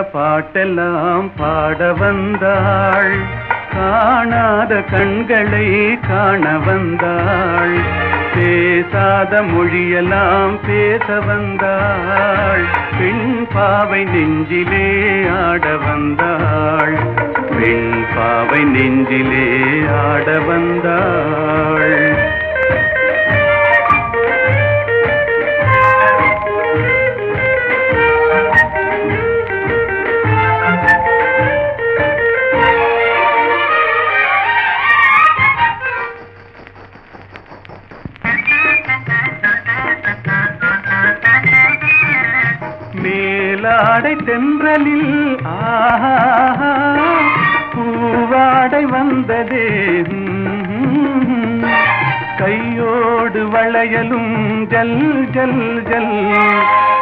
பாட்டெல்லாம் பாட வந்தாள். காணாத கண்களை காண வந்தாள். பேசாத மொழியெல்லாம் பேச வந்தாள். பெண் பாவை நெஞ்சிலே ஆட வந்தாள். பெண் பாவை நெஞ்சிலே ஆட வந்தாள். மேலாடை தென்றலில் பூவாடை வந்ததே. கையோடு வளையலும் ஜல் ஜல் ஜல்.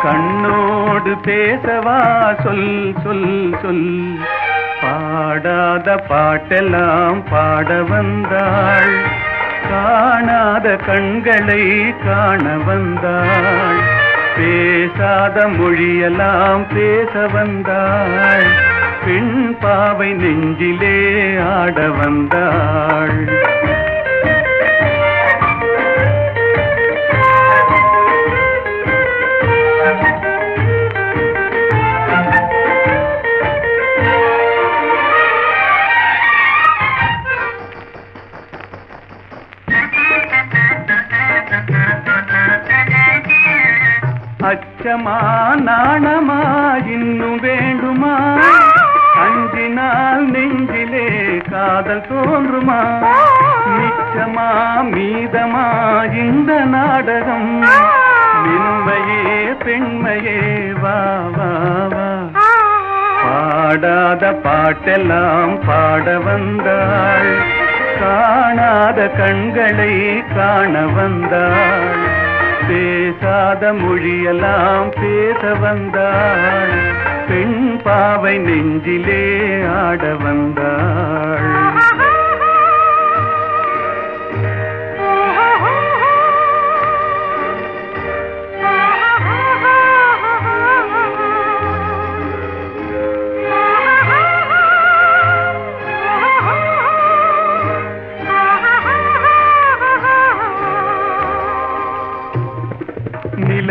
கண்ணோடு பேசவா சொல் சொல் சொல். பாடாத பாட்டெல்லாம் பாட வந்தாள். காணாத கண்களை காண வந்தாள். பேசாத மொழியெல்லாம் பேச வந்தாள். பெண் பாவை நெஞ்சிலே ஆட வந்தாள். அச்சமா நாணமா இன்னும் வேண்டுமா? அஞ்சினால் நெஞ்சிலே காதல் தோன்றுமா? மிச்சமா மீதமா இந்த நாடகம்? மென்மையே பெண்மையே வா வா வா. பாடாத பாட்டெல்லாம் பாட வந்தாள். காணாத கண்களை காண வந்தாள். பேசாத மொழியெல்லாம் பேச வந்தாள் பெண் பாவை நெஞ்சிலே ஆட வந்தாள்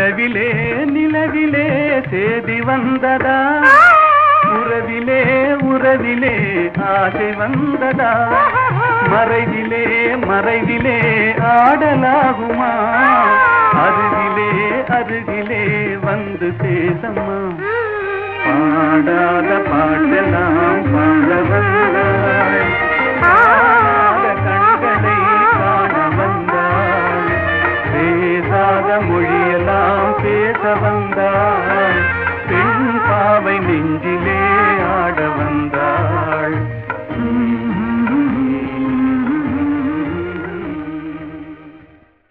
நிலவிலே நிலவிலே சேதி வந்ததா? உறவிலே உறவிலே ஆசை வந்ததா? மறைவிலே மறைவிலே ஆடலாகுமா? அருகிலே அருகிலே வந்து சேதம்மா. பாடாத பாடலாம் பாட வந்தாள் கண்களை காண வந்தாள் பேசாத மொழியெல்லாம் பேச வந்தாள் பெண் பாவை நெஞ்சிலே